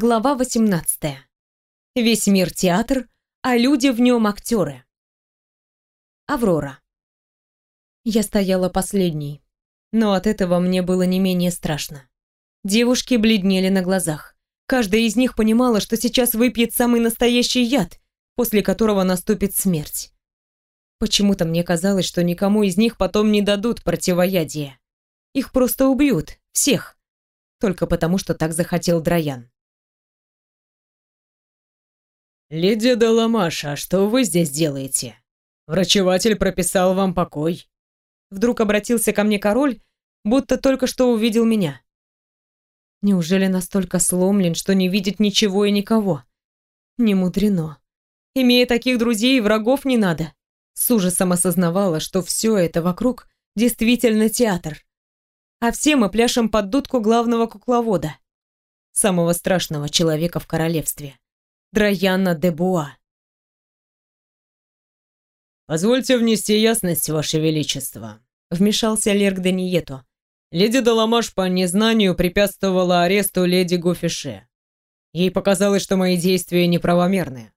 Глава 18. Весь мир театр, а люди в нем актеры. Аврора. Я стояла последней, но от этого мне было не менее страшно. Девушки бледнели на глазах. Каждая из них понимала, что сейчас выпьет самый настоящий яд, после которого наступит смерть. Почему-то мне казалось, что никому из них потом не дадут противоядие. Их просто убьют, всех. Только потому, что так захотел Драян. «Леди Даламаша, что вы здесь делаете? Врачеватель прописал вам покой». Вдруг обратился ко мне король, будто только что увидел меня. Неужели настолько сломлен, что не видит ничего и никого? Не мудрено. Имея таких друзей, врагов не надо. С ужасом осознавала, что все это вокруг действительно театр. А все мы пляшем под дудку главного кукловода. Самого страшного человека в королевстве. Драяна де Буа. «Позвольте внести ясность, Ваше Величество», — вмешался Лерк де Нието. «Леди Даламаш по незнанию препятствовала аресту леди Гофише. Ей показалось, что мои действия неправомерны».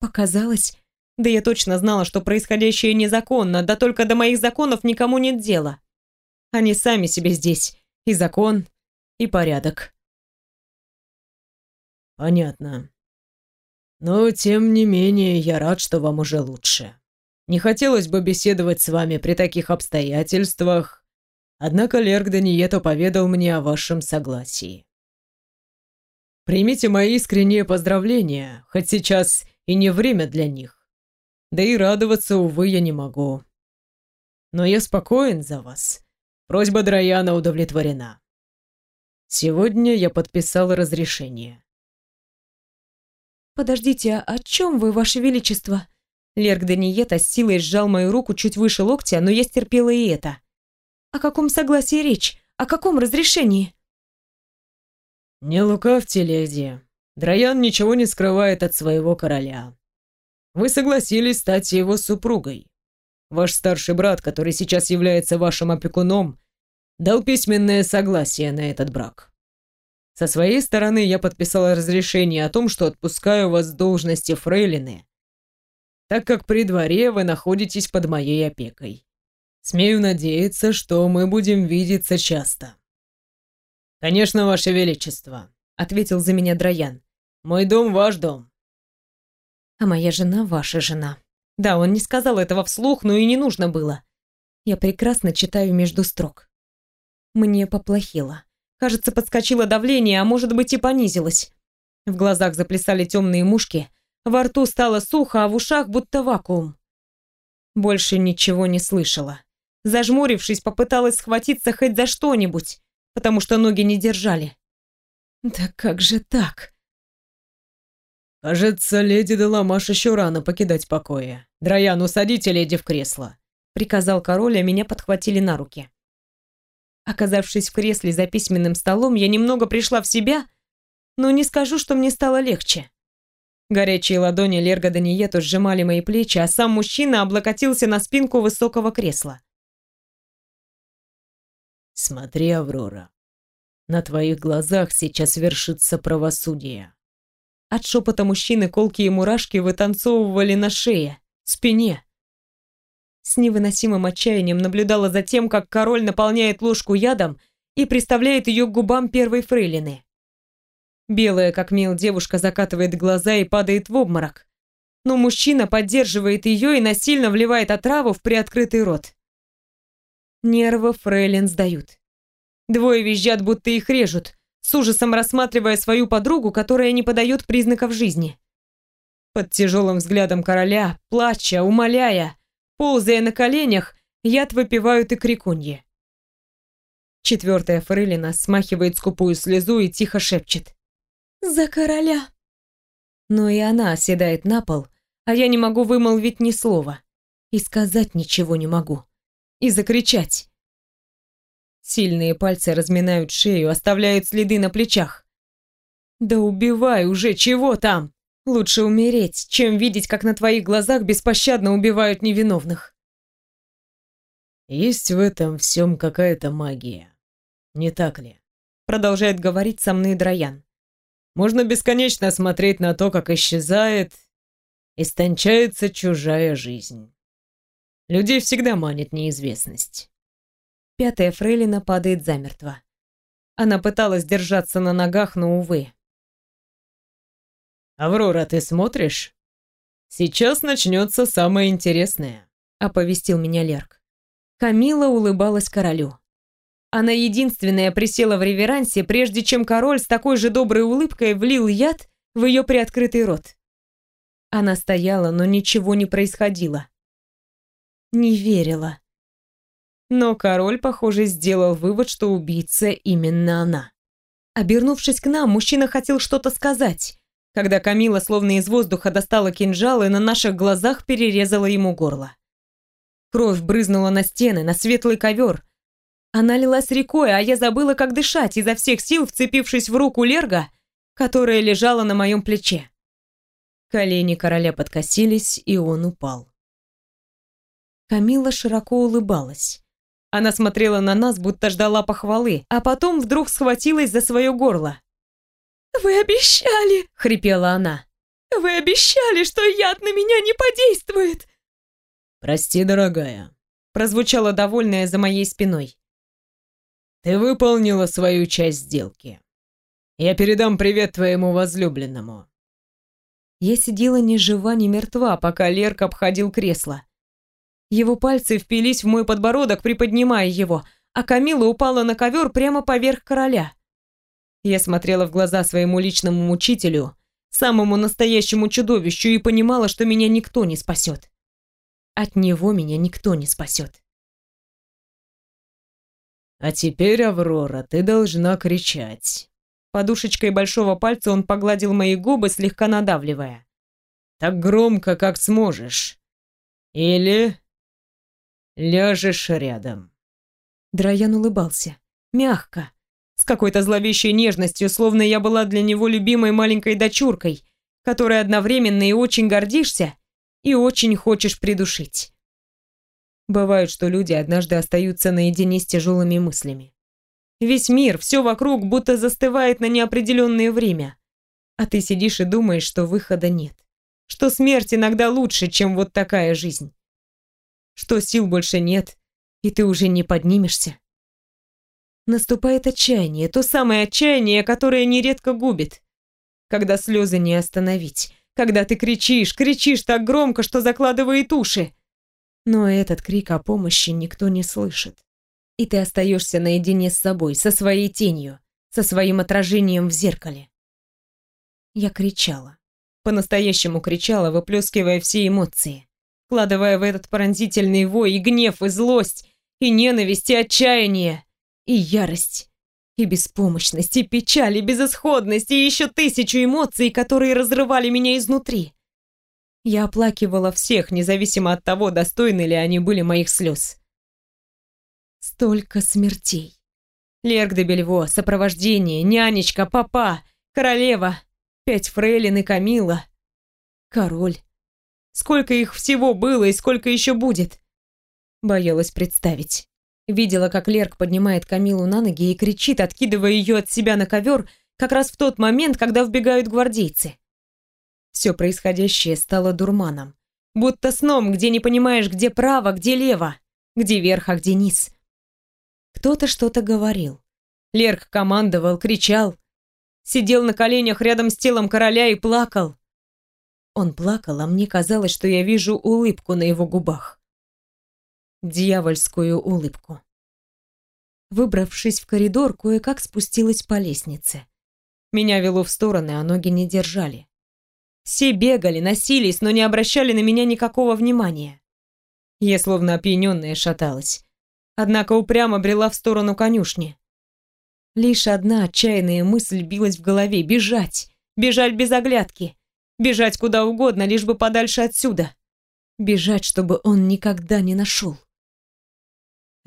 «Показалось? Да я точно знала, что происходящее незаконно, да только до моих законов никому нет дела. Они сами себе здесь. И закон, и порядок». «Понятно», но, тем не менее, я рад, что вам уже лучше. Не хотелось бы беседовать с вами при таких обстоятельствах, однако Лерк Данието поведал мне о вашем согласии. Примите мои искренние поздравления, хоть сейчас и не время для них. Да и радоваться, увы, я не могу. Но я спокоен за вас. Просьба Драяна удовлетворена. Сегодня я подписал разрешение. «Подождите, о чем вы, ваше величество?» Лерк Даниета с силой сжал мою руку чуть выше локтя, но я стерпела и это. «О каком согласии речь? О каком разрешении?» «Не лукавьте, леди. Драян ничего не скрывает от своего короля. Вы согласились стать его супругой. Ваш старший брат, который сейчас является вашим опекуном, дал письменное согласие на этот брак. Со своей стороны я подписал разрешение о том, что отпускаю вас с должности фрейлины, так как при дворе вы находитесь под моей опекой. Смею надеяться, что мы будем видеться часто. Конечно, ваше величество, ответил за меня Драян. Мой дом ваш дом. А моя жена ваша жена. Да, он не сказал этого вслух, но и не нужно было. Я прекрасно читаю между строк. Мне поплохело. Кажется, подскочило давление, а может быть и понизилось. В глазах заплясали темные мушки, во рту стало сухо, а в ушах будто вакуум. Больше ничего не слышала. Зажмурившись, попыталась схватиться хоть за что-нибудь, потому что ноги не держали. Да как же так? «Кажется, леди Деламаш еще рано покидать покоя. Драян, усадите леди в кресло», — приказал король, а меня подхватили на руки. Оказавшись в кресле за письменным столом, я немного пришла в себя, но не скажу, что мне стало легче. Горячие ладони Лерга Даниету сжимали мои плечи, а сам мужчина облокотился на спинку высокого кресла. «Смотри, Аврора, на твоих глазах сейчас вершится правосудие». От шепота мужчины колкие мурашки вытанцовывали на шее, спине. С невыносимым отчаянием наблюдала за тем, как король наполняет ложку ядом и приставляет ее к губам первой фрейлины. Белая, как мел, девушка закатывает глаза и падает в обморок. Но мужчина поддерживает ее и насильно вливает отраву в приоткрытый рот. Нервы фрейлин сдают. Двое визжат, будто их режут, с ужасом рассматривая свою подругу, которая не подает признаков жизни. Под тяжелым взглядом короля, плача, умоляя, Ползая на коленях, яд выпивают и крикуньи. Четвертая фрылина смахивает скупую слезу и тихо шепчет. «За короля!» Но и она оседает на пол, а я не могу вымолвить ни слова. И сказать ничего не могу. И закричать. Сильные пальцы разминают шею, оставляют следы на плечах. «Да убивай уже, чего там?» Лучше умереть, чем видеть, как на твоих глазах беспощадно убивают невиновных. Есть в этом всем какая-то магия. Не так ли? Продолжает говорить со мной Драян. Можно бесконечно смотреть на то, как исчезает, истончается чужая жизнь. Людей всегда манит неизвестность. Пятая фрейлина падает замертво. Она пыталась держаться на ногах, но, увы. «Аврора, ты смотришь? Сейчас начнется самое интересное», — оповестил меня Лерк. Камила улыбалась королю. Она единственная присела в реверансе, прежде чем король с такой же доброй улыбкой влил яд в ее приоткрытый рот. Она стояла, но ничего не происходило. Не верила. Но король, похоже, сделал вывод, что убийца именно она. Обернувшись к нам, мужчина хотел что-то сказать, когда Камила словно из воздуха достала кинжал и на наших глазах перерезала ему горло. Кровь брызнула на стены, на светлый ковер, она лилась рекой, а я забыла, как дышать, изо всех сил вцепившись в руку Лерга, которая лежала на моем плече. Колени короля подкосились, и он упал. Камила широко улыбалась. Она смотрела на нас, будто ждала похвалы, а потом вдруг схватилась за свое горло. «Вы обещали!» — хрипела она. «Вы обещали, что яд на меня не подействует!» «Прости, дорогая», — прозвучало довольное за моей спиной. Ты выполнила свою часть сделки. Я передам привет твоему возлюбленному. Я сидела ни жива, ни мертва, пока Лерк обходил кресло. Его пальцы впились в мой подбородок, приподнимая его, а Камила упала на ковер прямо поверх короля. Я смотрела в глаза своему личному мучителю, самому настоящему чудовищу, и понимала, что меня никто не спасет. От него меня никто не спасет. А теперь, Аврора, ты должна кричать. Подушечкой большого пальца он погладил мои губы, слегка надавливая. Так громко, как сможешь. Или ляжешь рядом. Драян улыбался. Мягко. С какой-то зловещей нежностью, словно я была для него любимой маленькой дочуркой, которой одновременно и очень гордишься, и очень хочешь придушить. Бывает, что люди однажды остаются наедине с тяжелыми мыслями. Весь мир, все вокруг будто застывает на неопределенное время. А ты сидишь и думаешь, что выхода нет. Что смерть иногда лучше, чем вот такая жизнь. Что сил больше нет, и ты уже не поднимешься. Наступает отчаяние, то самое отчаяние, которое нередко губит. Когда слезы не остановить, когда ты кричишь, кричишь так громко, что закладывает уши. Но этот крик о помощи никто не слышит. И ты остаешься наедине с собой, со своей тенью, со своим отражением в зеркале. Я кричала. По-настоящему кричала, выплескивая все эмоции, вкладывая в этот пронзительный вой и гнев, и злость, и ненависть, и отчаяние, и ярость, и беспомощность, и печаль, и безысходность, и еще тысячу эмоций, которые разрывали меня изнутри. Я оплакивала всех, независимо от того, достойны ли они были моих слез. Столько смертей. Лерк де Бельво, сопровождение, нянечка, папа, королева, пять фрейлин и Камила, король. Сколько их всего было и сколько еще будет? Боялась представить. Видела, как Лерк поднимает Камилу на ноги и кричит, откидывая ее от себя на ковер, как раз в тот момент, когда вбегают гвардейцы. Все происходящее стало дурманом. Будто сном, где не понимаешь, где право, где лево, где верх, а где низ. Кто-то что-то говорил. Лерк командовал, кричал. Сидел на коленях рядом с телом короля и плакал. Он плакал, а мне казалось, что я вижу улыбку на его губах. Дьявольскую улыбку. Выбравшись в коридор, кое-как спустилась по лестнице. Меня вело в стороны, а ноги не держали. Все бегали, носились, но не обращали на меня никакого внимания. Я словно опьяненная шаталась. Однако упрямо брела в сторону конюшни. Лишь одна отчаянная мысль билась в голове — бежать. Бежать без оглядки. Бежать куда угодно, лишь бы подальше отсюда. Бежать, чтобы он никогда не нашел.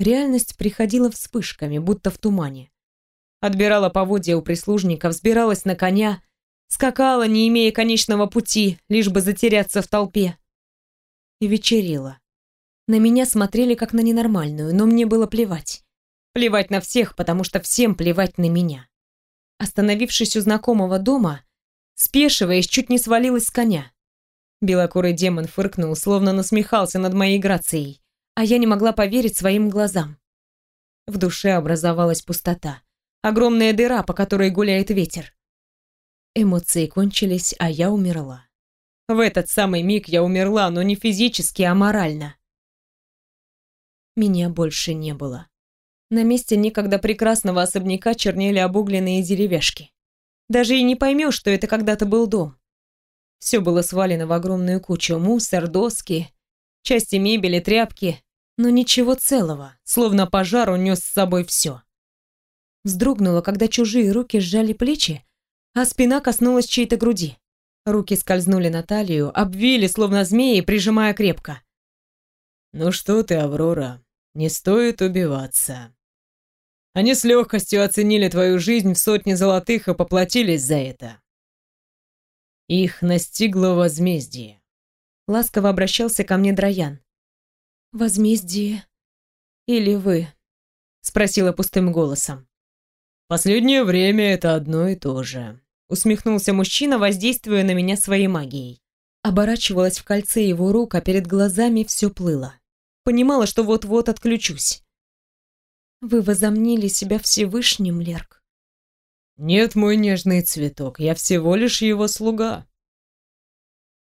Реальность приходила вспышками, будто в тумане. Отбирала поводья у прислужника, взбиралась на коня — Скакала, не имея конечного пути, лишь бы затеряться в толпе. И вечерело. На меня смотрели как на ненормальную, но мне было плевать. Плевать на всех, потому что всем плевать на меня. Остановившись у знакомого дома, спешиваясь, чуть не свалилась с коня. Белокурый демон фыркнул, словно насмехался над моей грацией, а я не могла поверить своим глазам. В душе образовалась пустота. Огромная дыра, по которой гуляет ветер. Эмоции кончились, а я умерла. В этот самый миг я умерла, но не физически, а морально. Меня больше не было. На месте некогда прекрасного особняка чернели обугленные деревяшки. Даже и не поймешь, что это когда-то был дом. Все было свалено в огромную кучу. Мусор, доски, части мебели, тряпки. Но ничего целого, словно пожар унес с собой все. Вздрогнула, когда чужие руки сжали плечи, а спина коснулась чьей-то груди. Руки скользнули на талию, обвили, словно змеи, прижимая крепко. «Ну что ты, Аврора, не стоит убиваться. Они с легкостью оценили твою жизнь в сотни золотых и поплатились за это. Их настигло возмездие. Ласково обращался ко мне Драян. «Возмездие? Или вы?» Спросила пустым голосом. «Последнее время это одно и то же», усмехнулся мужчина, воздействуя на меня своей магией. Оборачивалась в кольце его рук, а перед глазами все плыло. Понимала, что вот-вот отключусь. «Вы возомнили себя Всевышним, Лерк?» «Нет, мой нежный цветок, я всего лишь его слуга.